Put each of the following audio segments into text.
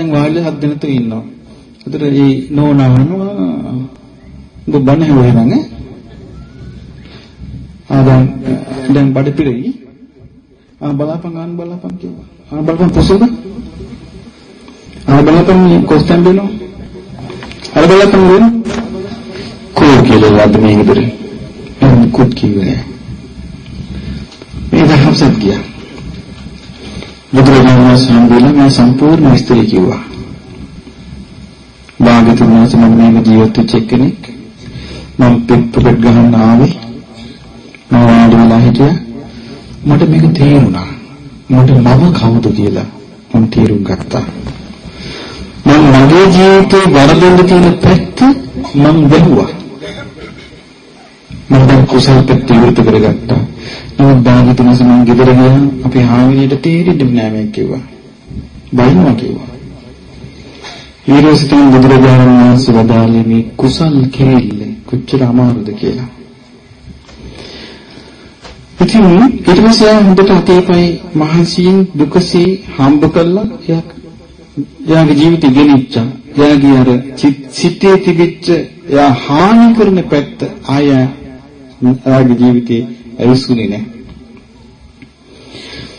දැන් වාඩිලා හත් දෙනෙක් ඉන්නවා. ඒතර ඒ නෝනවනවා ඔබ බණ හෙවුවේ නං ඈ? ආ දැන් දැන් බඩ පිරෙයි. ආ බලාපන් ආන් බලාපන් කිව්වා. ආ බලපන් පුසුද? ආ බලපන් කොස්තෙන් දෙනවා. අර බලපන් වෙන. කෝ කියලා වද මේ විතර. කුත් කිව්වේ. මේ දහම්සත් ගියා. බුදුරජාණන් වහන්සේ හම්බෙලා මේ සම්පූර්ණ විස්තරය කිව්වා. භාග්‍යතුන් වහන්සේ මම මේක ජීවත් වෙච්ච කෙනෙක්. මම පිටපොට ගහන්න ආවේ. මම වාඩි වෙලා හිටියා. මට මේක තේරුණා. මට මම කවුද කියලා මම තේරුම් ගත්තා. මම මගේ ජීවිතේ වරදින්න තියෙන පැත්ත මම බැලුවා. මම දැන් කුසල පැත්ත ඉවෘත කරගත්තා. නමුත් භාග්‍යතුන් වහන්සේ මම ගෙදර ගියා. අපි හාමිනියට තේරෙන්නේ නැහැ මේ කිව්වා. බයිනවා කිව්වා. ඊළඟට බුදුරජාණන් වහන්සේ වදාළේ මේ කුසල් කෙරෙල්ල කොච්චර අමාරුද කියලා. ඉතින් ඊට පස්සේ හොඳට අතේපයි මහන්සියෙන් දුකසේ හම්බ කළා එයා එයාගේ ජීවිතය ගෙනිච්චා. එයාගේ අර සිතේ තිබිච්ච එයා හානි කරන පැත්ත ආය එයාගේ ජීවිතේ ඇවිස්සුනේ නැහැ.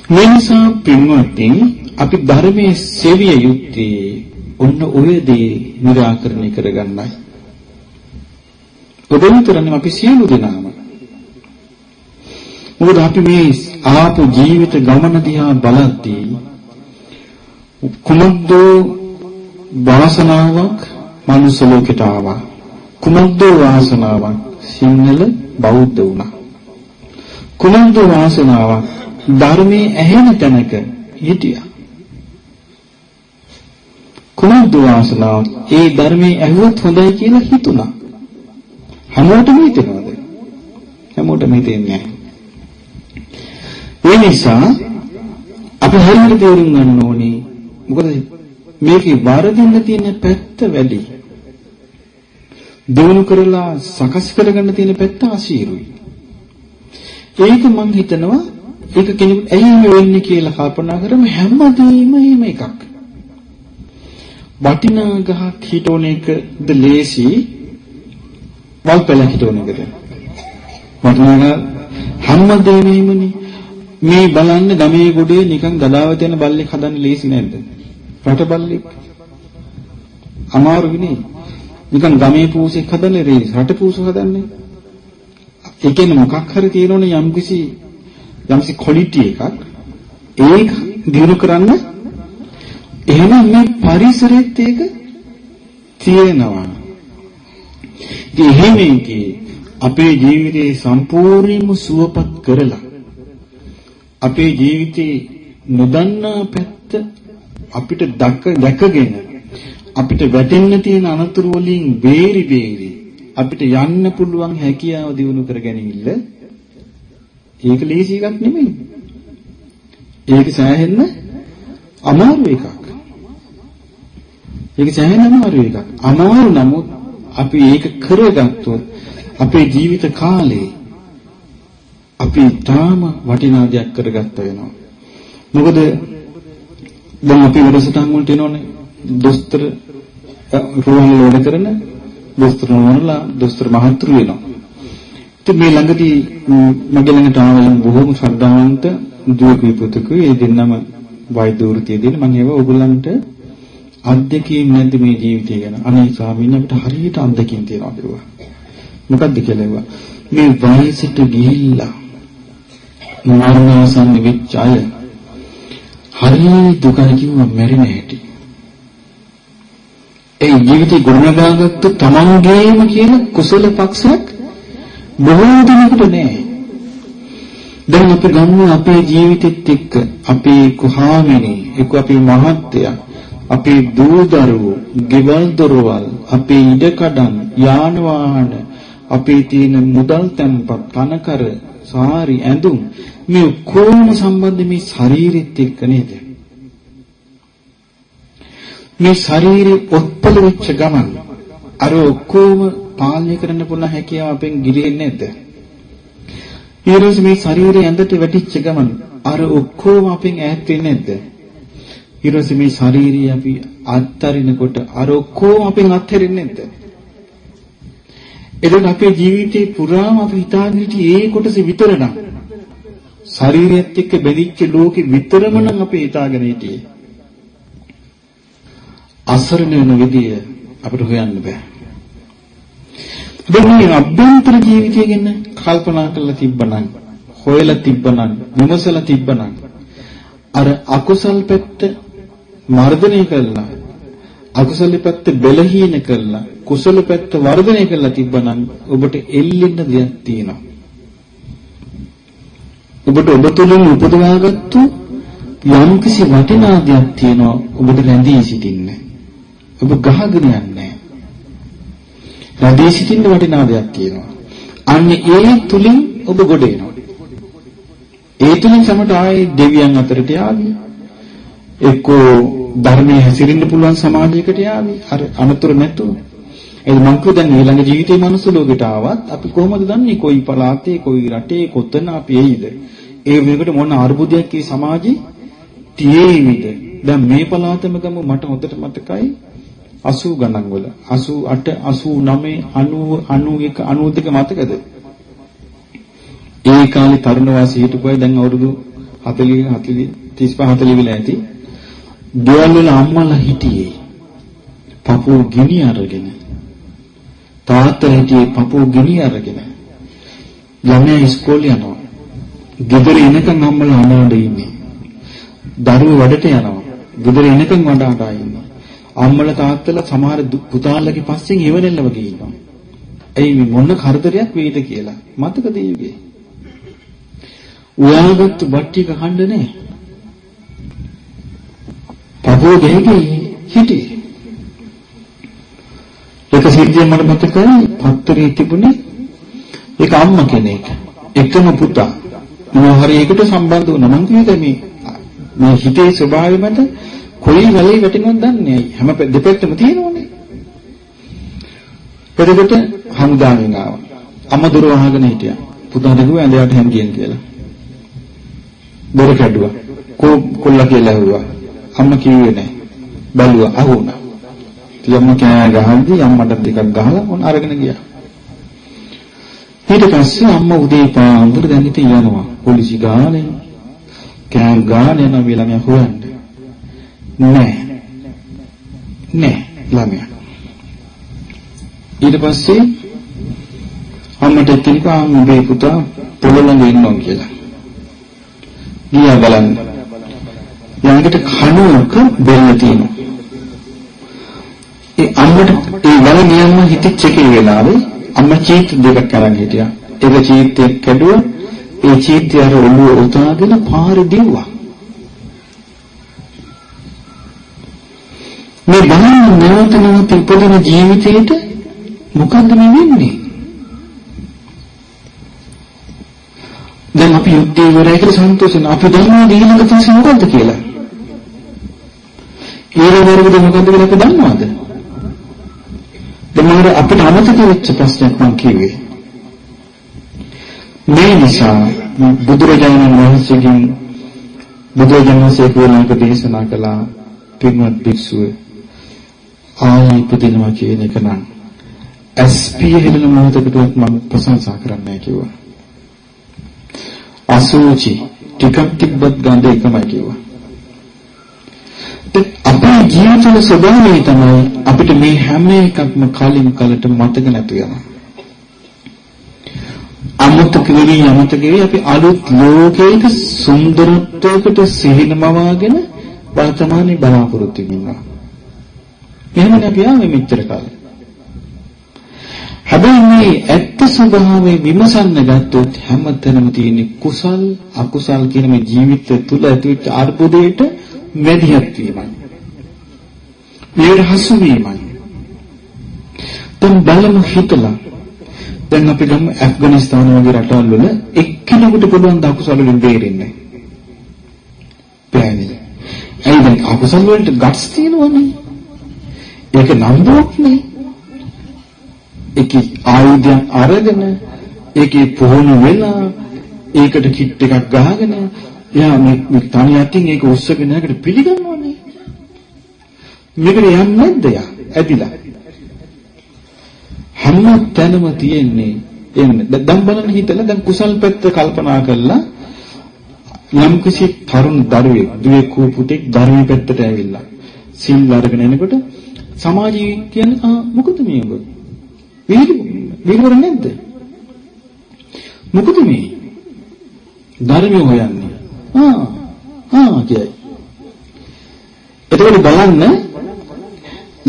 මේ නිසා පින්වත්නි අපි ධර්මයේ සෙවිය යුත්තේ ඔන්න ඔය දේ निराකරණය කරගන්නයි. ඔබ විතරනේ අපි සියලු දෙනාම. මොකද අපි මේ ආපු ජීවිත ගමන දිහා බලද්දී කුමද්ද වාසනාවක් මනුස්ස ලෝකයට ආවා. කුමද්ද වාසනාවක් සිංහල බෞද්ධ වුණා. කුමද්ද වාසනාවක් ධර්මයේ ඇහෙන තැනක හිටියා. කුමද්ද වාසනාවක් ඒ ධර්මයේ ඇහුවොත් හොඳයි කියලා හිතුණා. හැමෝටම හිතෙනවද? හැමෝටම හිතෙන්නේ නැහැ. ඒ නිසා අපි හරියට තේරුම් ගන්න ඕනේ මොකද මේකේ වරදින්න තියෙන පැත්ත වැඩි. දිනු කරලා සකස් කරගන්න තියෙන පැත්ත අසීරුයි. ඒක මම හිතනවා ඒක කෙනෙකුට ඇයි මේ වෙන්නේ කියලා කල්පනා කරම හැමදේම එහෙම එකක්. වටිනා ගහක් හිටෝන එකද ලේසි වල් පෙළ හිටෝන එකද? වටිනා හැමදේම එහෙමනේ. මේ බලන්න ගමේ ගොඩේ නිකන් ගදාව තියෙන බල්ලෙක් හදන්න ලේසි නැද්ද? රට බල්ලෙක්. අමාරු නේ. නිකන් ගමේ පූසෙක් හදන්නේ රේ රට පූසු හදන්නේ. ඒ කියන්නේ මොකක් හරි තියෙනවනේ යම්කිසි යම්සි ක්වොලිටි එකක් ඒක දිනු කරන්න එහෙනම් මේ පරිසරෙත් ඒක තියෙනවා. ඉතින් එහෙමදී අපේ ජීවිතේ සම්පූර්ණයෙන්ම සුවපත් කරලා අපේ ජීවිතේ නොදන්නා පැත්ත අපිට දැකගෙන අපිට වැටෙන්න තියෙන අනතුරු වලින් බේරි බේරි අපිට යන්න පුළුවන් හැකියාව දිනු කර ගැනීමilla ඒක ලේසි එකක් නෙමෙයි. ඒක සෑහෙන්න අමාරු එකක්. ඒක සෑහෙන්න අමාරු එකක්. අමාරු නමුත් අපි ඒක කරගත්තොත් අපේ ජීවිත කාලේ අපි තාම වටිනා දෙයක් කරගත්ත වෙනවා. මොකද දැන් අපි වැඩසටහන් වලට එනෝනේ දොස්තර රුවන් වල වැඩ කරන දොස්තර නෝනලා දොස්තර මහත්තුරු වෙනවා. ඉතින් මේ ළඟදී මගේ ළඟට ආවම බොහොම ශ්‍රද්ධාවන්ත දුවකුයි පුතුකුයි ඒ දෙන්නම වෛද්‍ය වෘත්තිය දෙන මම ඒව ඕගොල්ලන්ට අත්දැකීම් නැද්ද මේ ජීවිතය ගැන අනේ ස්වාමීන් අපිට හරියට අත්දැකීම් තියෙනවා කිව්වා. මොකද්ද කියලා ඇහුවා. මේ වයසට ගිහිල්ලා මරණාසන්න වෙච්ච අය හරිය දුකයි කිව්වා මැරෙන හැටි. ඒ ජීවිතේ ගොඩනගාගත්තු තමන්ගේම කියන කුසල පක්ෂයක් බොහෝ දෙනෙකුට නෑ. දැන් අපි ගමු අපේ ජීවිතෙත් එක්ක අපේ කුහාමිනේ එක්ක අපේ මහත්තයා අපේ දූ දරුවෝ, ගෙවල් දොරවල්, අපේ ඉඩකඩම්, යාන වාහන, අපේ තියෙන මුදල් තැන්පත්, කනකර, සාරි, ඇඳුම් මේ කොහොම සම්බන්ධ මේ ශරීරෙත් එක්ක නේද? මේ ශරීරේ ඔත්පල වෙච්ච ගමන් අර ඔක්කොම පාලනය කරන්න පුළුවන් හැකියාව අපෙන් ගිරෙන්නේ නැද්ද? ඊළඟට මේ ශරීරය ඇඳට වැටිච්ච ගමන් අර ඔක්කොම අපෙන් ඈත් වෙන්නේ නැද්ද? ඊට මේ ශාරීරිය අපි අත්හරිනකොට අර ඔක්කොම අපෙන් අත්හැරෙන්නේ නැද්ද? එතකොට අපේ ජීවිතේ පුරාම අපි හිතාගෙන හිටියේ ඒ කොටස විතරනම් ශරීරයත් එක්ක බැඳිච්ච ලෝකෙ විතරම නම් අපි හිතාගෙන හිටියේ. අසරණ වෙන විදිය අපිට හොයන්න බෑ. දැන් මේ අභ්‍යන්තර ජීවිතය ගැන කල්පනා කරලා තිබ්බනම් හොයලා තිබ්බනම් විමසලා තිබ්බනම් අර අකුසල් පැත්ත මර්ධනය කළා අකුසල පැත්ත බෙලහීන කළා කුසල පැත්ත වර්ධනය කළා තිබ්බනම් ඔබට එල්ලෙන්න දෙයක් තියෙනවා ඔබට ඔබ තුළින් උපදවාගත්තු යම්කිසි වටිනා දෙයක් තියෙනවා ඔබට රැඳී සිටින්න ඔබ ගහගෙන යන්නේ රැඳී සිටින්න වටිනා දෙයක් තියෙනවා අන්න ඒ තුලින් ඔබ ගොඩ එනවා ඒ තුලින් සමට ආයේ දෙවියන් අතරට යාවි. එක්කෝ ධර්මයේ හැසිරෙන්න පුළුවන් සමාජයකට යාවි. අර අනතුරු නැතුව. ඒ මං කිව්ව දැන් ඊළඟ ජීවිතේ මනුස්ස ලෝකෙට ආවත් අපි කොහොමද දන්නේ කොයි පළාතේ කොයි රටේ කොතන අපි එයිද? ඒ වෙනකොට මොන අර්බුදයක් මේ සමාජේ තියෙයිද? දැන් මේ පළාතම ගම මට හොඳට මතකයි 80 ගණන් වල 88 89 90 91 92 මතකද? ඒ කාලේ තරුණ වාසී හිටපු අය දැන් අවුරුදු 40 40 35 40 වෙලා ඇති. ගෙවල් වල අම්මලා හිටියේ. පපුව ගිනි අරගෙන. තාත්තා හිටියේ පපුව ගිනි අරගෙන. ළමයා ඉස්කෝලේ යනවා. ගෙදර එනකන් අම්මලා අනාඩ ඉන්නේ. දරුවෝ වැඩට යනවා. ගෙදර එනකන් වඩාට ඉන්නේ. අම්මලා තාත්තලා සමහර පුතාලගේ පස්සෙන් ඉවරෙල්ල වගේ ඉන්නවා. ඇයි මොන කරදරයක් වෙයිද කියලා. මතකද ඊයේ? උයාගත්තු බට්ටික කන්න නෑ. පපුව දෙහිගේ හිටියේ. ඒක සිද්ධිය මට මතකයි පත්තරේ තිබුණේ ඒක අම්මා කෙනෙක්. එකම පුතා. මොනවා හරි එකට සම්බන්ධ වුණා. මං කියන්නේ මේ මේ හිතේ ස්වභාවය මත කොයි වෙලේ වැටෙනවද දන්නේ නැහැ. හැම දෙපැත්තම තියෙනවනේ. එතකොට හමුදාවෙන් ආවා. අම්මා දොර වහගෙන හිටියා. පුතාට කිව්වා ඇඳයට හැංගියෙන් කියලා. දොර කැඩුවා. කොල්ලා කියලා ඇහුවා. අම්මා කිව්වේ නැහැ. බැලුවා අහුණා. තියම්ම කෑ ගහද්දි අම්මට ටිකක් ගහලා මොන අරගෙන ගියා. ඊට පස්සේ අම්මා උදේ පාන්දර දැන් ඉතින් යනවා. පොලිසි ගානේ කෑ ගානේ යන ළමයා හොයන්න. නෑ. නෑ ළමයා. ඊට පස්සේ අම්මට කිව්වා උඹේ පුතා පොළොංග ඉන්නවා කියලා. ගියා බලන්න. ළඟට කණුවක බෙල්ල තියෙනවා. ඒ අම්මට ඒ වල නියම හිතෙච්ච එකේ වෙලාවේ අම්මා චීත් දෙකක් අරන් හිටියා. ඒක චීත්යක් කැඩුවා. ඒ චීත්‍ය අර ඔළුව උතාගෙන පාරේ දිව්වා. මේ බලන්න නැවත නැවත ඉපදෙන ජීවිතේට මොකද්ද මේ වෙන්නේ? දැන් අපි යුද්ධය ඉවරයි කියලා සන්තෝෂ වෙනවා. අපි දන්නවද ඊළඟ තීසි මොකද්ද කියලා? ඊළඟ වරුද මොකද්ද කියලා අපි දන්නවද? දැන් අපිට අමතක වෙච්ච ප්‍රශ්නයක් මම කිව්වේ. මේ නිසා බුදුරජාණන් වහන්සේගෙන් බුදුරජාණන් වහන්සේ කියනක දේශනා කළා පින්වත් භික්ෂුව ආයි ඉපදිනවා කියන එක නම් ඇස්පිය හෙළන මොහොතකටවත් මම ප්‍රශංසා කරන්නයි කිව්වා. අසුචි ටිකක් තිබ්බත් ගඳ එකමයි කිව්වා. අපේ ජීවිතවල ස්වභාවය තමයි අපිට මේ හැම එකක්ම කලින් කලට මතක නැතු යනවා. අමතක වෙවි අමතක වෙවි අපි අලුත් ලෝකයක සුන්දරත්වයකට සිහිනමවාගෙන වර්තමානයේ බලාපොරොත්තු වෙනවා. එහෙමනේ අපි ආවේ මෙච්චර කාලෙ. හැබැයි මේ ඇත්ත ස්වභාවය විමසන්න ගත්තොත් හැමතැනම තියෙන කුසල් අකුසල් කියන මේ ජීවිතය තුළ ඇතිවෙච්ච අර්බුදයට මැදිහත් වීමයි. මේකට හසු වීමයි. දැන් බලමු හිතලා දැන් අපි ගමු ඇෆ්ගනිස්තාන වගේ රටවල් වල එක්කෙනෙකුට පුළුවන් ද අකුසල වලින් බේරෙන්න. බෑනේ. ඇයි දැන් අකුසල වලට ගට්ස් තියෙනවනේ. ඒක නම්බුවක් නේ. ඒකේ ආයුධයන් අරගෙන ඒකේ පුහුණු වෙලා ඒකට කිට් එකක් ගහගෙන එයා මේ තනියටින් ඒක උස්සගෙන යනකට පිළිගන්නවනේ මේකට යන්නේ නැද්ද යා? ඇදිලා. හැම තැනම තියෙන්නේ එන්නේ. දැන් බලන්න හිතලා දැන් කුසල් පැත්ත කල්පනා කරලා යම් කිසි තරුණ දරුවෙක්, දුවේ කූ පුතෙක් ධර්මයේ පැත්තට ඇවිල්ලා සිල් අරගෙන එනකොට සමාජීය කියන්නේ ආ මොකද මේ උඹ? විහිළු විහිළුවර නැද්ද? මොකද මේ? ධර්මය හොයන්නේ. ආ ආ කියයි. එතකොට බලන්න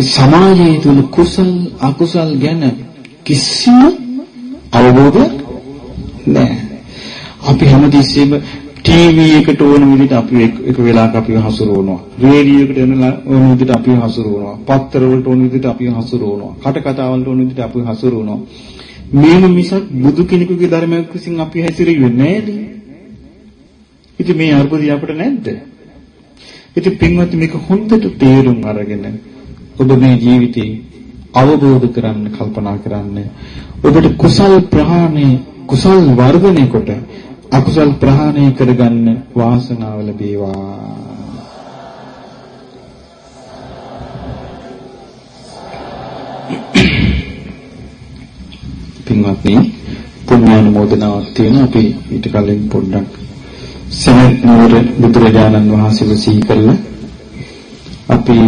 සමාජයේ තුල කුසල් අකුසල් ගැන කිසිම අවබෝධයක් නැහැ. අපි හැමතිස්සෙම ටීවී එකට ඕන විදිහට අපි එක වෙලාවක අපිව හසුරවනවා. රේඩියෝ එකට එන ඕන විදිහට අපිව හසුරවනවා. පත්තර වලට ඕන විදිහට අපිව හසුරවනවා. කට කතා වලට ඕන විදිහට අපිව හසුරවනවා. මේම මිසක් බුදු කෙනෙකුගේ ධර්මයක් විසින් අපි හැසිරෙන්නේ නෑනේ. ඉතින් මේ අර්බුදය අපිට නැද්ද? ඉතින් පින්වත් මේක හොඳට තේරුම් අරගෙන ඔබ මේ ජීවිතේ අවබෝධ කරන්න කල්පනා කරන්න ඔබට කුසල් ප්‍රහාණය කුසල් වර්ධනය කොට අකුසල් ප්‍රහාණය කරගන්න වාසනාව ලැබේවා. පින්වත්නි පුණ්‍යානුමෝදනාවක් තියෙන අපි ඊට කලින් පොඩ්ඩක් සමත් නුවර බුදුරජාණන් වහන්සේව සිහි කරලා අපි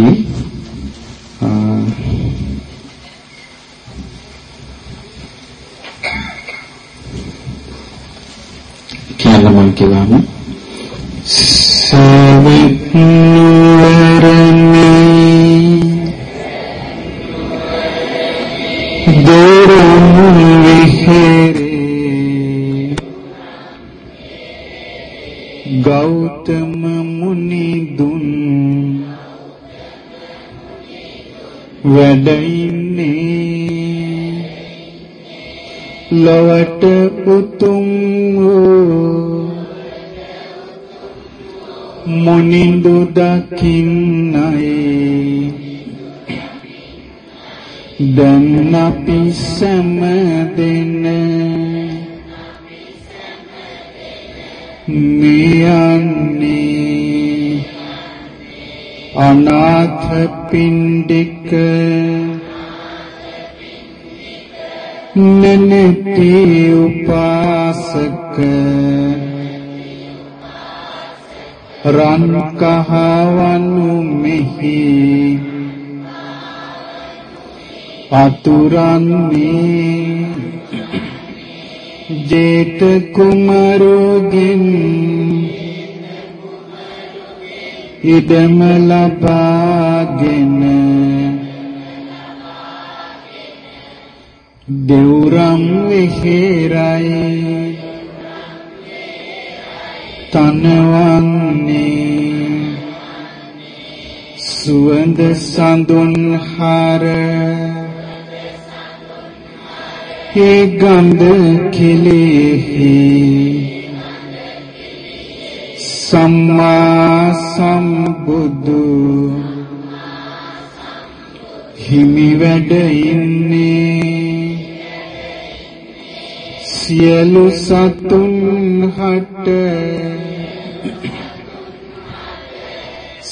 කියන්න මම කියවම සමත් නුවරනේ දොරම් විහෙරේ ගෞතම මුනි දුන් වැඩින්නේ ලොවට උතුම් වූ මුනිඳු දකින්නයි. දැන් අපි සෑම දෙන මියන්නේ අනාථ පින්ඩික නනති උපාසක රන් කහවනු මෙහි අතුරන්නේ ජේත කුමරුගෙන් ඉදම ලබාගෙන දෙවුරම් විහෙරයි. තනවන්නේ සුවඳ සඳුන් හර ඒ ගන්ධ කෙලෙහි සම්මා සම්බුදු හිමි වැඩ ඉන්නේ සියලු සතුන් හට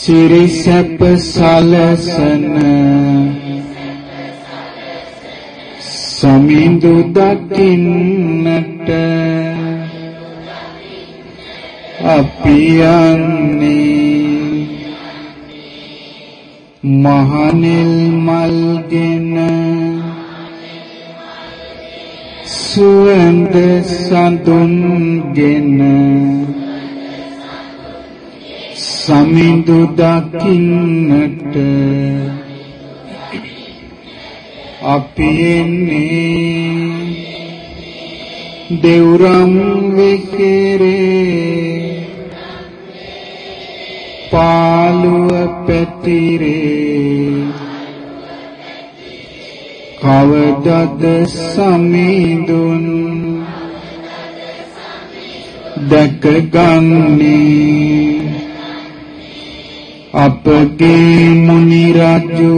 සිරිසැප සලසන සමිඳු දකින්නට අපි යන්නේ මහනිල් මල්ගෙන සුවඳ සඳුන්ගෙන සමිඳු දකින්නට අපි එන්නේ දෙවුරම් විහෙරේ පාළුව පැතිරේ. කවදද සමිඳුන් දැකගන්නේ අපගේ මුනි රජු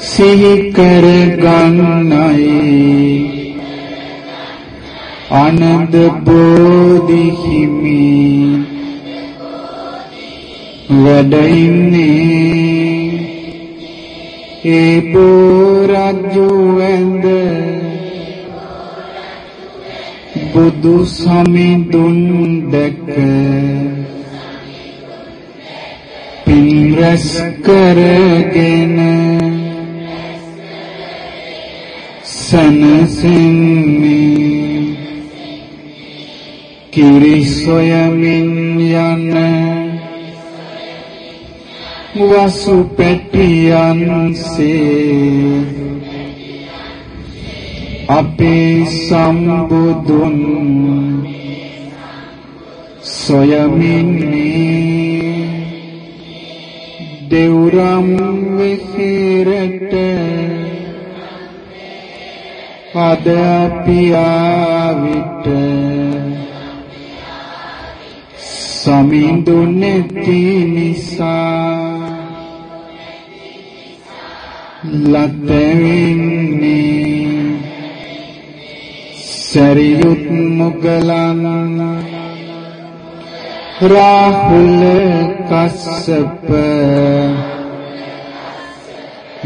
සිහි කර ගන්නයි ආනන්ද බෝධි හිමි වැඩ ඉන්නේ ඒ බෝරජු ඇඳ බුදු සමිඳුන් දැක පින් රැස් කරගෙන සනසින්නේ කිරි සොයමින් යන වසු පැටියන්සේ අපේ සම්බුදුන් සොයමින්නේ. දෙව්රම් විසිරට අද අපි ආවිට සමිඳු නැති නිසා ලතෙන්නේ සරියුත් මුගලන් රාහුල කස්සප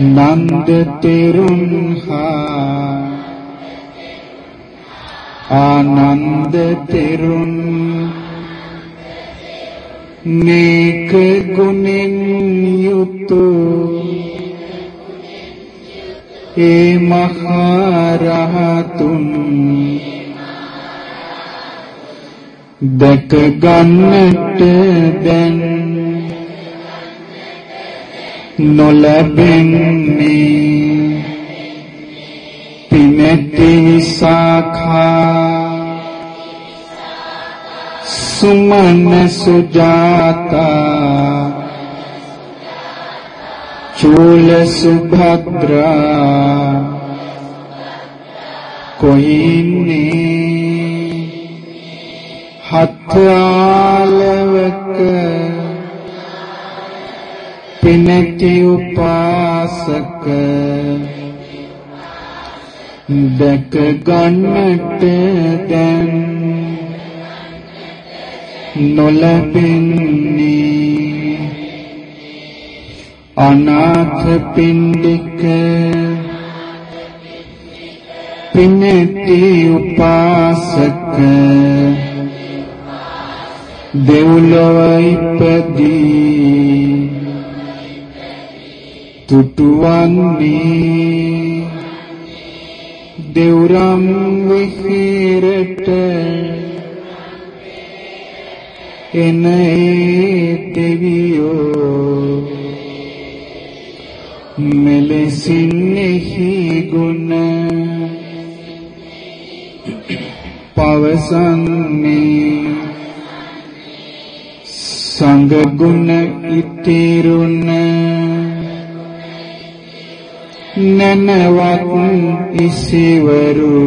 නන්ද තෙරුන් හා ආනන්ද තෙරුන් මේක ගුණෙන් යුතු ඒ මහරහතුන් දැක ගන්නට දැන් නොලැබෙන්නේ. පිනැති විසාඛා සුමන සුජාතා. චූල සුභද්‍රා. කොයින්නේ? හත්ආලවක පිනැති උපාසක. දැක ගන්නට දැන් නොලැබෙන්නේ. අනාථ පින්ඩික පිනැති උපාසක. දෙව්ලොව ඉපදී තුටුවන්නේ දෙව්රම් විහිරට එන ඒ දෙවියෝ මෙලෙසින්ෙහි ගුණ පවසන්නේ. සංඝ ගුණ ඉතිරුණ නනවත් ඉසිවරු.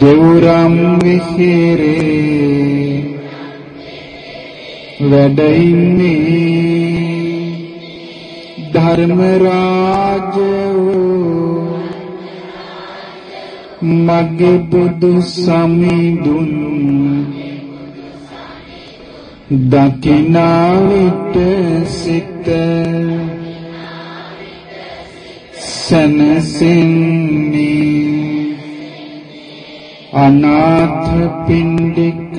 දෙවුරම් විසිරේ. වැඩ ඉන්නේ ධර්ම රාජවෝ මගේ බුදු සමිඳුන් දකිනා විට සිත සනසින්නේ. අනාථ පින්ඩික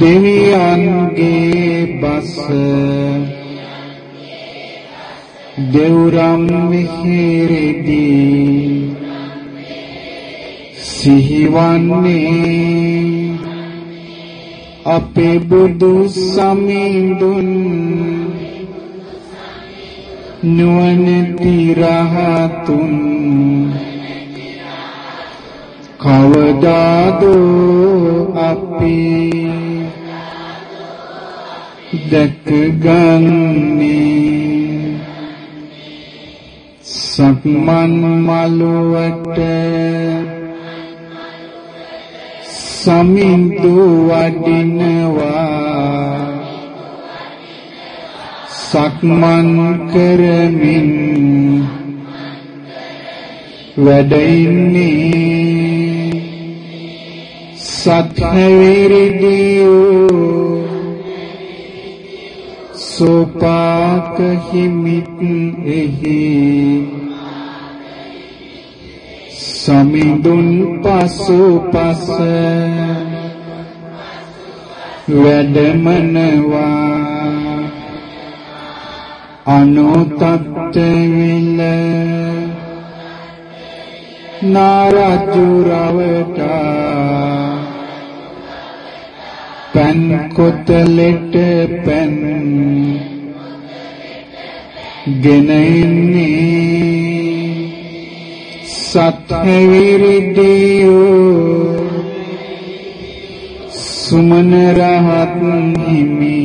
දෙවියන්ගේ බස දෙව්රම් විහිරෙදී සිහිවන්නේ අපේ බුදු සමිඳුන් නුවණැති රහතුන් කවදාද අපි දැකගන්නේ? සක්මන් මළුවට සමින්දු වඩිනවා. සක්මන් කරමින් වැඩ ඉන්නේ සත්හැවිරිදියෝ සෝපාක හිමිත් එහි. සමිඳුන් පසු පස වැඩමනවා. අනුතත්ත විල නාරජු රවටා පන් කොතලෙට පන් ගෙන ඉන්නේ සත්විරිදියෝ සුමන රහත් හිමි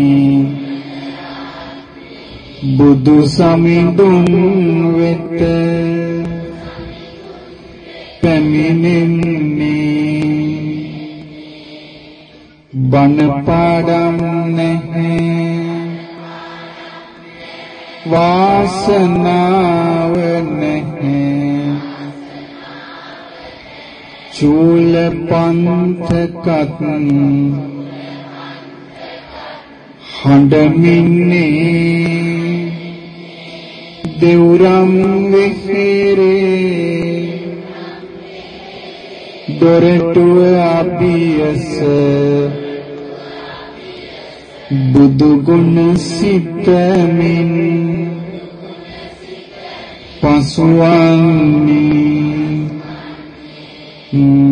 බුදු සමිඳුන් වෙත පැමිණෙන්නේ. බණ පාඩම් නැහැ. වාසනාව නැහැ. චූල පන්තකත් හඬමින්නේ දෙවුරම් වෙහෙරේ දොරටුව අභියස බුදු ගුණ සිතමින් පසුවන්නේ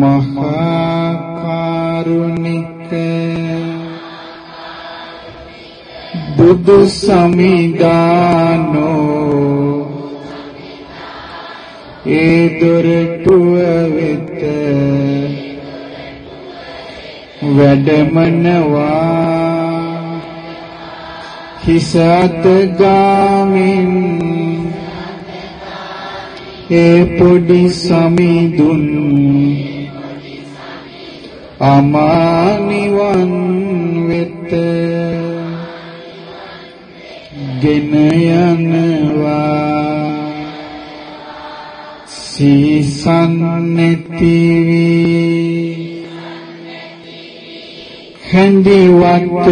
මහා කරුණික බුදු සමිදානෝ ඒ දොරටුව වෙත වැඩමනවා හිස අත ගාමින් ඒ පොඩි සමිඳුන් අමා නිවන් වෙත ගෙන යනවා සීසන් නැති හැඳිවත්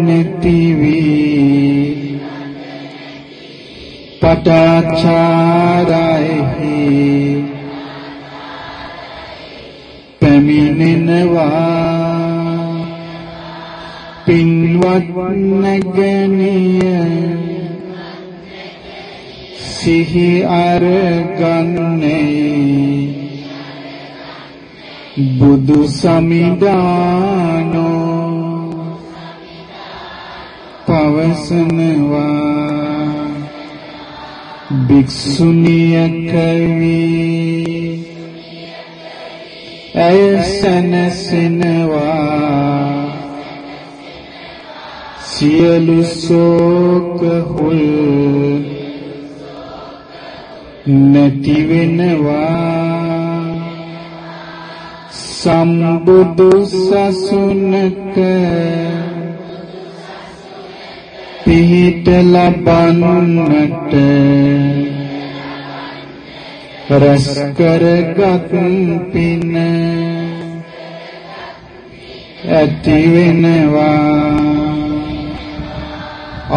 නැති වී පටාචාරයි පැමිණෙනවා. පින්වත් නැගණිය සිහි අරගන්නේ. බුදු සමිදානෝ පවසනවා. භික්ෂුණිය කවි ඇය සනසෙනවා. සියලු ශෝක හුල් නැති වෙනවා සම්බුදු සසුනක පිහිට ලබන්නට රස කරගත් පින ඇති වෙනවා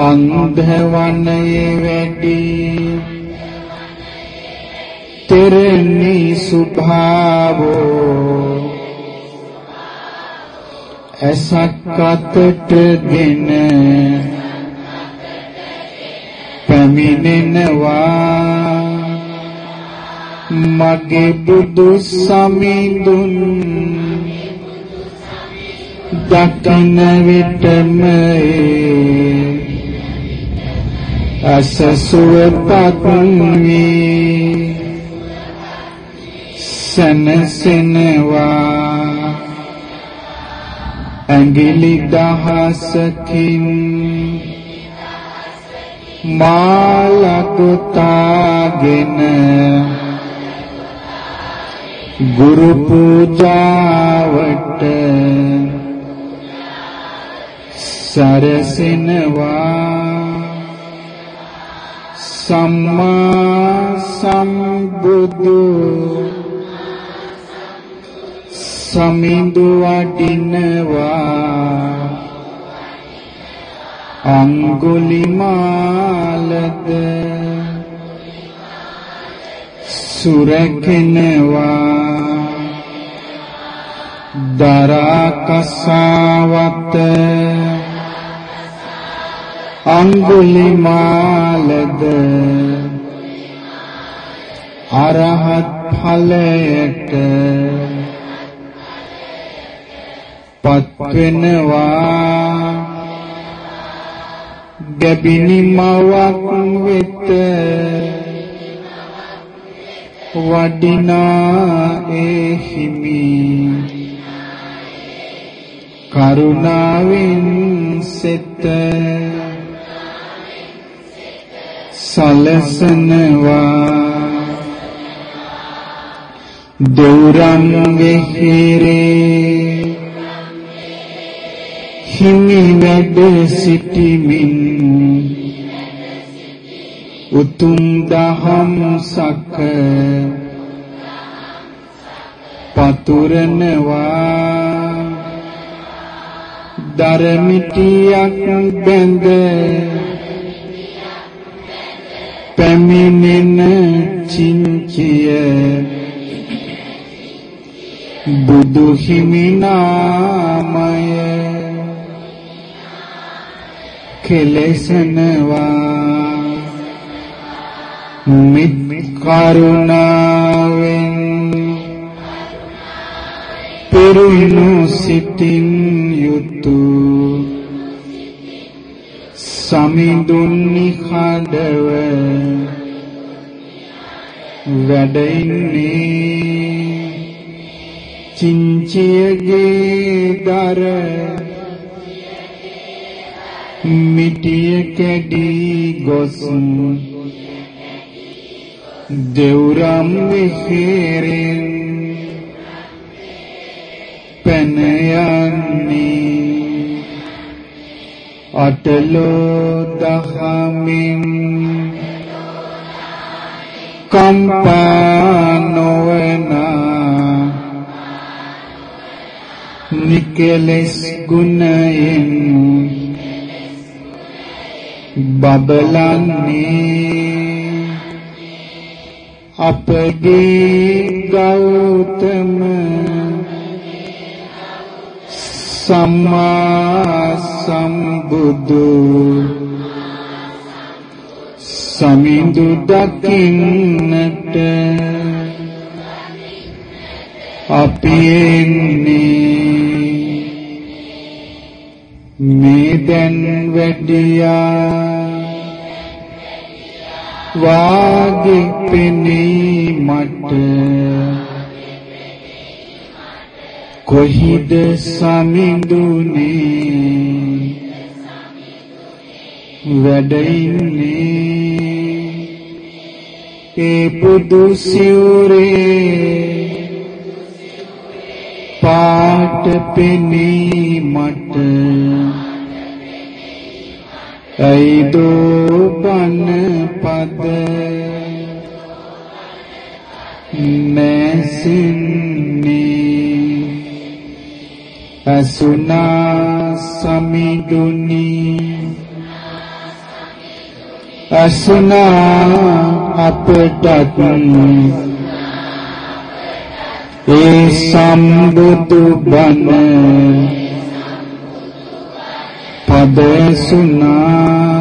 අන්ධවන්නේ වැඩි තෙරණි සුභාවෝ. ඇසක් අතටගෙන පැමිණෙනවා. මගේ බුදු සමිඳුන් දකින විටම අසසුවපත් වී සනසෙනවා ඇඟිලි දහසකින් මාලකුතාගෙන ගුරු පූජාවට සරසිනවා. සම්මා සම්බුදු සමිඳු වඩිනවා. අංගුලිමාලද සුරකෙනවා. දරා කසාවත අංගුලිමාලද අරහත් ඵලයට පත් වෙනවා ගැබිනි මවක් වෙත. වඩිනා ඒ හිමි කරුණාවෙන් සෙත. සලසනවා. දෙවුරම් වෙහිරේ හිමි වැඩ සිටිමින් උතුම් දහම් සක පතුරනවා දරමිටියක් බැඳ පැමිණෙන චින්චිය බුදු හිමි කෙලෙසනවා. මිත් කරුණාවෙන් පෙරුණු සිටින් යුතු සමිඳුන්නි හඬව වැඩින්නේ. චින්චියගේ දර මිටිය කැඩී ගොස් දෙවුරම් විහෙරෙන් පැන යන්නේ අටලෝ දහමින් කම්පා නොවනා නිකලස් ගුණයෙන් බබලන්නේ. අපගේ ගෞතම සම්මා සම්බුදු සමිඳු දකින්නට අපි එන්නේ. මේ දැන් වැඩියා වාගේ පෙනී මට කොහිද සමිඳුනේ? වැඩින්නේ ඒ බුදු සිවුරේ පාට පෙනී මට ඇයිදෝ බන පද නැසින්නේ අසුනා සමිදුනි අසුනා අපටත් ඒ සම්බුදු බණ පදසුනා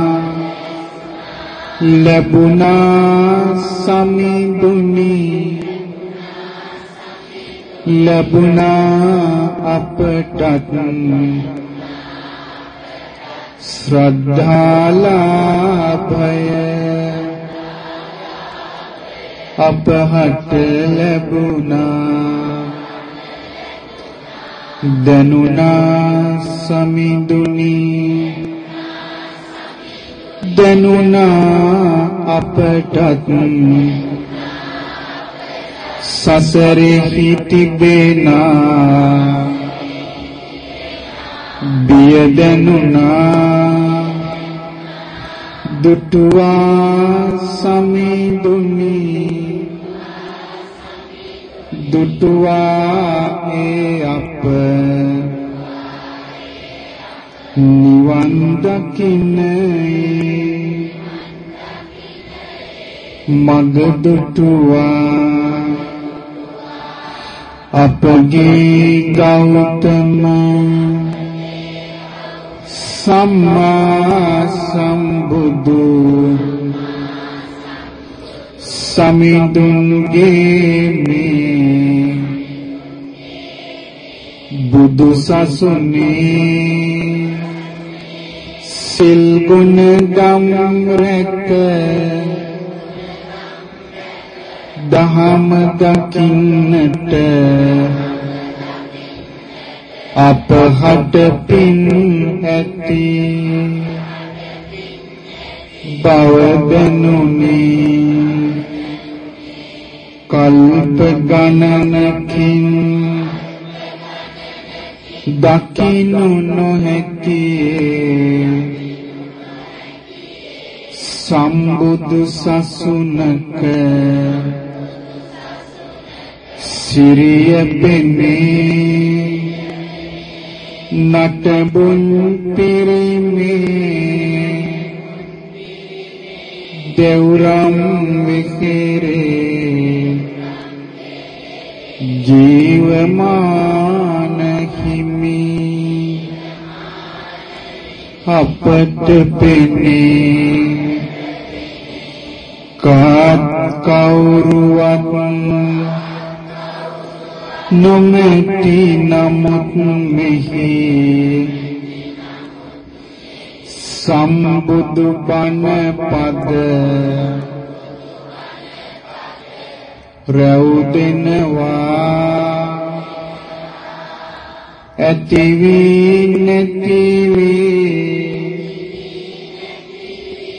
ලැබුණා සමිඳුනි. ලැබුණා අපටත්. ශ්‍රද්ධාලාභය. අපහට ලැබුණා. දනුනා සමිඳුනි. දනුනා අපටත්. සසරේ තිබෙනා බිය දනුනා දුටුවා සමිඳුනි දුටුවා ඒ අප නිවන් දකින්නේ මග දුටුවා අපගේ ගෞතම සම්මා සම්බුදු සමිඳුන්ගේ මේ බුදු සසුනේ සිල් ගුණ ගම් රැක දහම දකින්නට අපහට පින් ඇති බව දැනුනේ. කල්ප ගණනකින් දකින්නු නොහැකියේ සම්බුදු සසුනක සිරිය පෙනේ නටබුන් පිරිමේ දෙවුරම් විසිරේ ජීවමාන හිමි අපට පෙනේ කවුරුවත් නොමැති නමුත් මෙහි සම්බුදු බණ පද රැව් දෙනවා ඇති වී නැති වී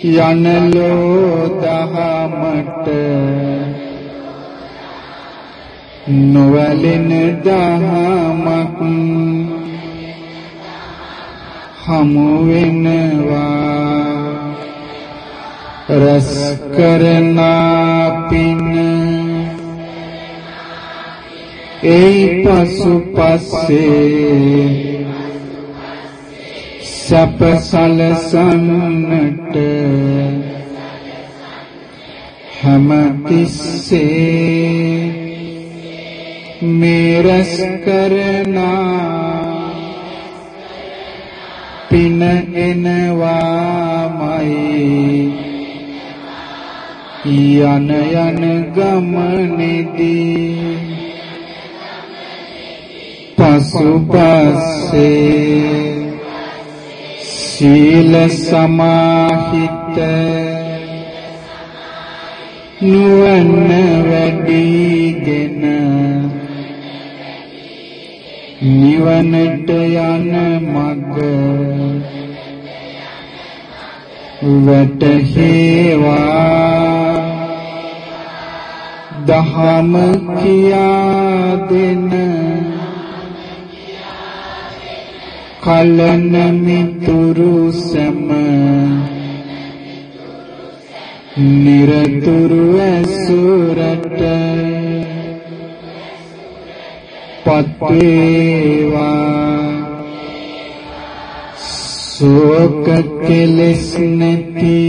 යනලෝ දහමට නොවැළෙන දහමක් හමු වෙනවා රස කරන පින ඒ පසු පස්සේ සපසලසන්නට හැම තිස්සේ මේ රැස් කරනා පින එනවාමයි යන යන ගමනේදී පසුපස්සේ සීල සමාහිත නුවණ වැඩිගෙන නිවනට යන මඟ වැටහේවා. දහම කියා දෙන. කලන මිතුරු සම. නිරතුරු ඇසුරට. පත්වේවා සෝක කෙලෙස් නැති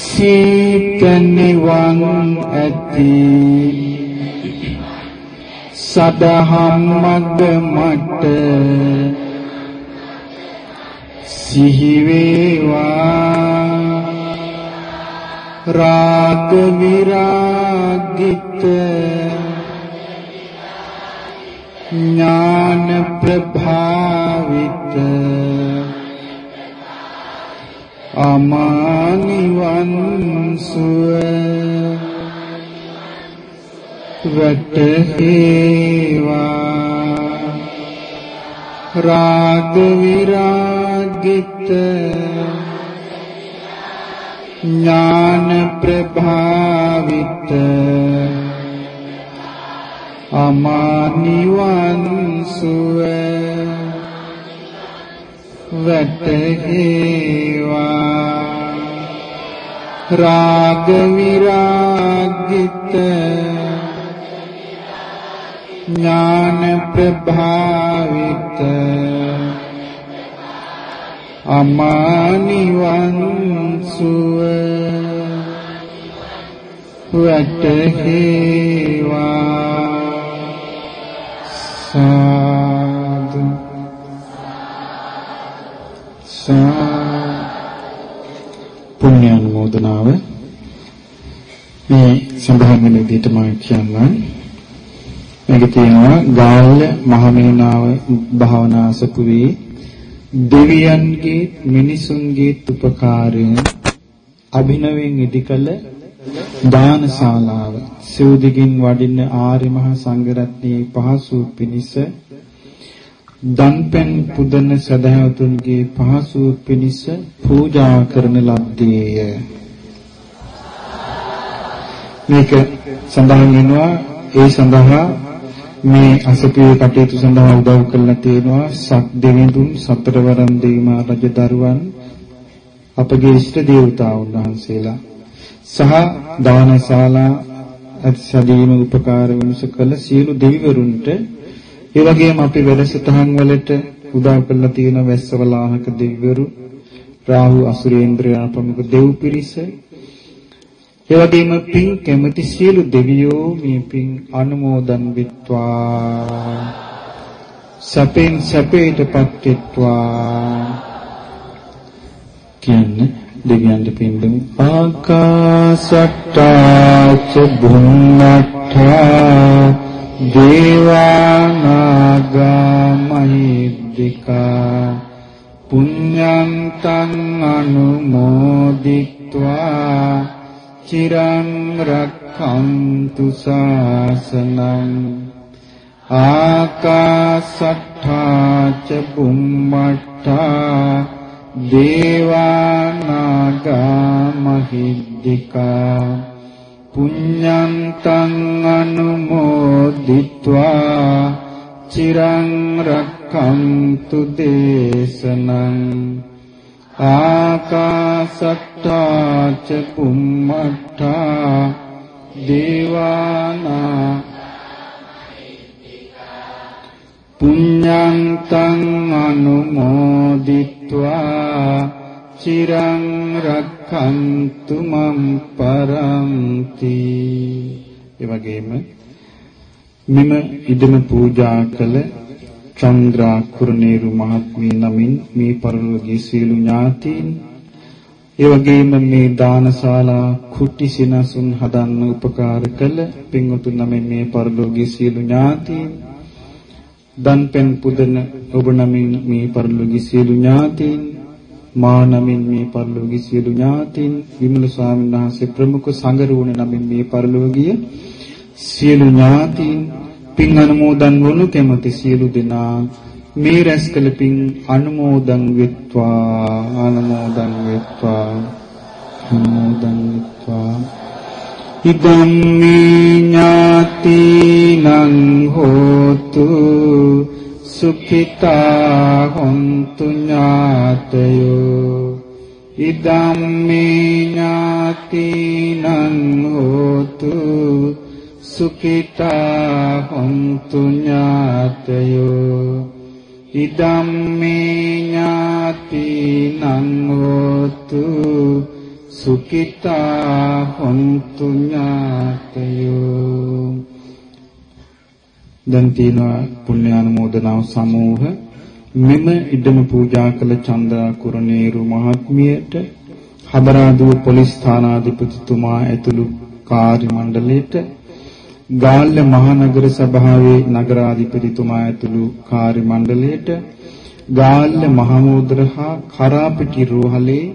සීත නිවන් ඇති. සදහම් මග මට සිහි වේවා රාග විරාගිත ඥාන ප්‍රභාවිත අමානිවන් සුව වැටේවා රාග විරාගිත ඥාන ප්‍රභාවිත අමානිවන් සුව වැටේවා රාග විරාගිත ඥාන ප්‍රභාවිත අමානිවන් සුව වැටහෙවා. සාදු සා පුණ්‍ය අනුමෝදනාව මේ සඳහන් වෙන විදිහට මම කියන්නම් මේක තියෙනවා ගාල්ල මහමෙනාව භාවනා සපුවේ දෙවියන්ගේ මිනිසුන්ගේ උපකාරයෙන් අභිනවෙන් ඉදිකල දානශාලාව සිව්දිගින් වඩින්න ආර්ය මහා සංඝරත්නයේ පහසු පිනිස දන්පැන් පුදන සදහවතුන්ගේ පහසු පිනිස පූජා කරන ලද්දේය. මේක සඳහන් වෙනවා ඒ සඳහා මේ අසපිය කටයුතු සඳහා උදව් කරලා තියෙනවා සත් දෙවිඳුන් සතරවරන් දෙවිමා රජ දරුවන් අපගේ ඉෂ්ට දේවතාවුන් වහන්සේලා. සහ දානශාලා අත්සදීම උපකාර වුණස කළ සියලු දෙවිවරුන්ට ඒ වගේම අපි වැඩසටහන් වලට උදව් කරලා තියෙන වැස්සවලාහක දෙවිවරු රාහු අසුරේන්ද්‍රයන් ප්‍රමුඛ දෙව් පිරිස ඒ වගේම පින් කැමති සියලු දෙවියෝ මේ පින් අනුමෝදන් විත්වා. සපෙන් සපේටපත් විත්වා. කියන්නේ දෙවියන්ට පින් දෙමු ආකාසට්ටා ච බුම්මට්ටා දේවානාගා මහිද්దికා පුඤ්ඤන්තං අනුමෝදිත්වා චිරං රක්ඛන්තු ශාසනං. ආකාසට්ඨා ච බුම්මට්ඨා දේවානාගා මහිද්దికා පුඤ්ඤන්තං අනුමෝදිත්වා චිරං රක්ඛන්තු දේශනං ආකාසට්ටා ච කුම්මට්ටා දේවානා පුඤ්ඤන්තං අනුමෝදිත්වා චිරං රක්ඛන්තු මම් පරන්ති ඒ වගේම මෙම ඉදම පූජා කළ චන්ද්‍රා කුරුණේරු මහත්මිය නමින් මේ පරිලෝකීය සියලු ඥාතීන් ඒ වගේම මේ දානශාලා කුටි සිනසුන් හදන්න උපකාර කළ පින්වතුන් නමින් මේ පරිලෝකීය සියලු ඥාතීන් දන්පෙන් පුදන ඔබ නමින් මේ පරිලෝකීය සියලු ඥාතීන් මා නමින් මේ පරිලෝකීය සියලු ඥාතීන් විමල ස්වාමීන් වහන්සේ ප්‍රමුඛ සංඝරුවන නමින් මේ පරිලෝකීය සියලු ඥාතීන් පින් අනුමෝදන් වනු කැමති සියලු දෙනා මේ රැස් කළ පින් අනුමෝදන් වෙත්වා අනුමෝදන් වෙත්වා අනුමෝදන් වෙත්වා. ඉදම් මේ ඥාතිනං හෝතු සුඛිතා හොන්තු ඥාතයෝ. ඉදම් මේ ඥාතිනං හෝතු සුඛිතා හොන්තු ඥාතයෝ. ඉදම් මේ ඥාතිනං හෝතු සුඛිතා හොන්තු ඥාතයෝ. දැන් තියෙනවා පුණ්‍ය අනුමෝදනාව සමූහ මෙම ඉදම පූජා කළ චන්ද්‍රා කුරණේරු මහත්මියට හබරාදුව පොලිස් ස්ථානාධිපතිතුමා ඇතුළු කාර්ය මණ්ඩලයට ගාල්ල මහනගර සභාවේ නගරාධිපතිතුමා ඇතුළු කාර්ය මණ්ඩලයට ගාල්ල මහමෝදර හා කරාපිටි රෝහලේ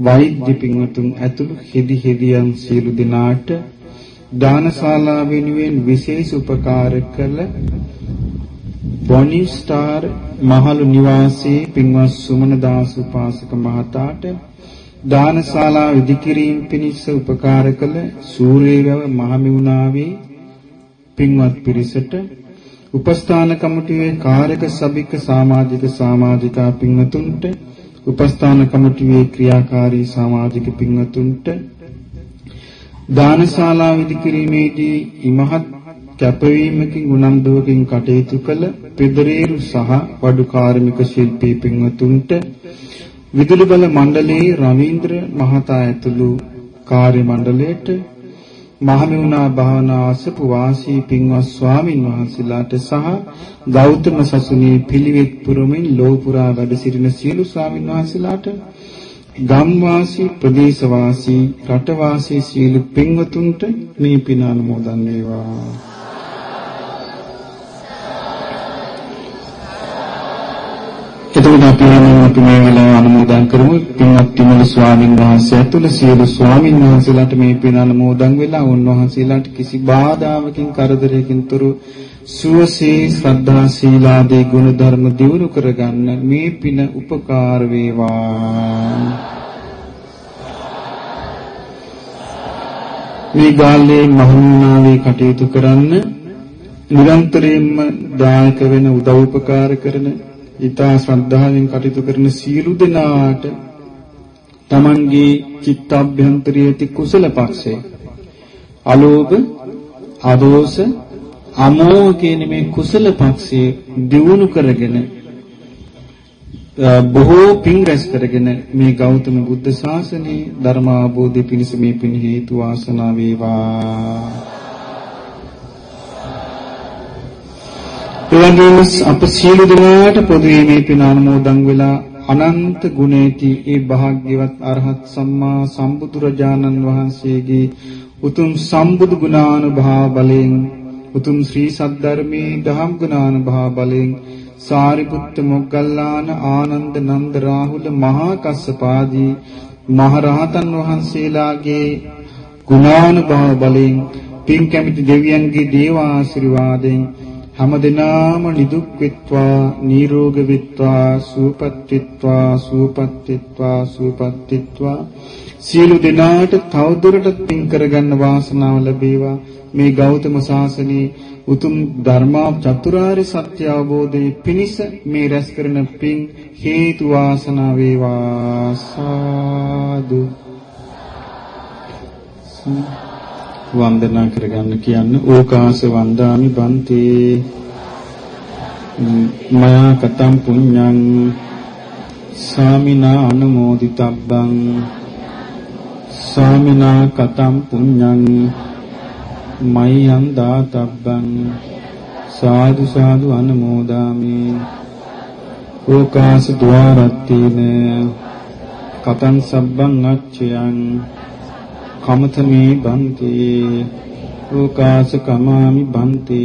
වෛද්‍ය පින්වතුන් ඇතුළු හෙදි හෙදියන් සියලු දෙනාට දානශාලා වෙනුවෙන් විශේෂ උපකාර කළ බොනි ස්ටාර් මහලු නිවාසී පින්වත් සුමන දාස උපාසක මහතාට දානශාලා ඉදිකිරීම පිණිස උපකාර කළ සූර්යවැව මහමිුණාවේ පින්වත් පිරිසට උපස්ථාන කමිටුවේ කාර්යක සභික සමාජික සමාජිකා පින්වතුන්ට උපස්ථාන කමිටුවේ ක්‍රියාකාරී සමාජික පින්වතුන්ට දානශාලා විදි කිරීමේදී ඉමහත් කැපවීමකින් උනන්දුවකින් කටයුතු කළ පෙදරේරු සහ වඩු කාර්මික ශිල්පී පින්වතුන්ට විදුලි බල මණ්ඩලයේ රවීන්ද්‍ර මහතා ඇතුළු කාර්ය මණ්ඩලයට මහමෙවුනා භාවනා අසපු වාසී පින්වත් ස්වාමින් වහන්සේලාට සහ ගෞතම සසුනේ පිළිවෙත් පුරමින් ලෝපුරා වැඩ සිටින සියලු ස්වාමින් වහන්සේලාට ගම්වාසී ප්‍රදේශවාසී රටවාසී සියලු පින්වතුන්ට මේ පින අනුමෝදන් වේවා. එතකොට අපි අපි මේ වෙලාව අනුමෝදන් කරමු. පින්වත් තිමල ස්වාමීන් වහන්සේ ඇතුළු සියලු ස්වාමීන් වහන්සේලාට මේ පින අනුමෝදන් වෙලා උන්වහන්සේලාට කිසි බාධාවකින් කරදරයකින් තොරව සුවසේ ශ්‍රද්ධා සීලාදී ගුණ ධර්ම දියුණු කරගන්න මේ පින උපකාර වේවා. මේ ගාල්ලේ මහමුණාවේ කටයුතු කරන්න නිරන්තරයෙන්ම දායක වෙන උදව් උපකාර කරන ඊතා ශ්‍රද්ධාවෙන් කටයුතු කරන සියලු දෙනාට තමන්ගේ චිත්තාභ්‍යන්තරයේ ඇති කුසල පක්ෂය. අලෝභ අදෝස අමෝහ කියන මේ කුසල පක්ෂය දියුණු කරගෙන බොහෝ පින් රැස් කරගෙන මේ ගෞතම බුද්ධ ශාසනයේ ධර්ම අවබෝධය පිණිස මේ පින් හේතු වාසනා වේවා. එවැගේම අප සියලු දෙනාට පොදුවේ මේ පින අනුමෝදන් වෙලා අනන්ත ගුණේති ඒ භාග්‍යවත් අරහත් සම්මා සම්බුදුරජාණන් වහන්සේගේ උතුම් සම්බුදු ගුණානුභාව බලයෙන් උතුම් ශ්‍රී සද්ධර්මයේ දහම් ගුණානුභාව බලයෙන් සාරිපුත්ත මොග්ගල්ලාන ආනන්ද නන්ද රාහුල මහා කස්සපාදී මහරහතන් වහන්සේලාගේ ගුණානුභාව බලයෙන් පින් කැමිති දෙවියන්ගේ දේව ආශිර්වාදයෙන් හැම දිනාම නිදුක් වෙත්වා නිරෝග වෙත්වා සුවපත් වෙත්වා සුවපත් වෙත්වා සුවපත් වෙත්වා. සියලු දෙනාට තවදුරටත් පින් කරගන්න වාසනාව ලැබේවා. මේ ගෞතම සාසනයේ උතුම් ධර්මා චතුරාර්ය සත්‍ය අවබෝධයේ පිණිස මේ රැස් කරන පින් හේතු වාසනා වේවා. සාදු. වන්දනා කරගන්න කියන්න. ඕකාස වන්දාමි බන්තේ. මයා කතම් පුඤ්ඤං. සාමිනා අනුමෝදිතබ්බං. සාමිනා කතම් පුඤ්ඤං. මයං දාතබ්බං. සාදු සාදු අනුමෝදාමි. ඕකාස ద్వාරත්තේන කතං සබ්බං අච්චයං. කමතමේ බන්ති ඕකාස කමාමි බන්ති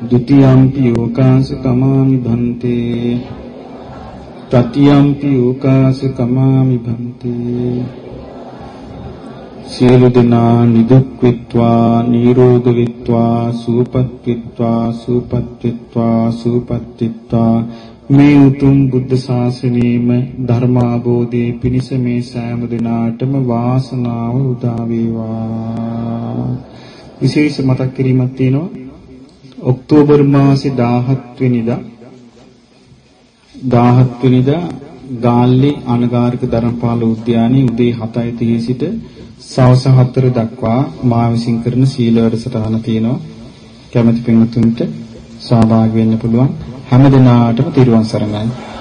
ဒ ුතියම්පි ඕකාස කමාමි බන්ති තතියම්පි ඕකාස කමාමි බන්ති. සියලු දෙනා නිදුක් වෙත්වා නිරෝධ වෙත්වා සුවපත් වෙත්වා සුවපත් වෙත්වා සුවපත් වෙත්වා මේ උතුම් බුද්ධ ශාසනයෙම ධර්මාබෝධයේ පිණිස මේ සෑම දිනාටම වාසනාව උදා වේවා. විශේෂ මතක් කිරීමක් තියෙනවා. ඔක්තෝබර් මාසේ 17 වෙනිදා 17 වෙනිදා ගාල්ලේ අනගාരിക ධර්මපාල උද්‍යානයේ උදේ 7:30 සිට සවස 4 දක්වා මා විසින් කරන සීල වැඩසටහන තියෙනවා. කැමැති පින්වතුන්ට සහභාගී වෙන්න පුළුවන්. හැම දිනාටම තිරුවන් සරණයි.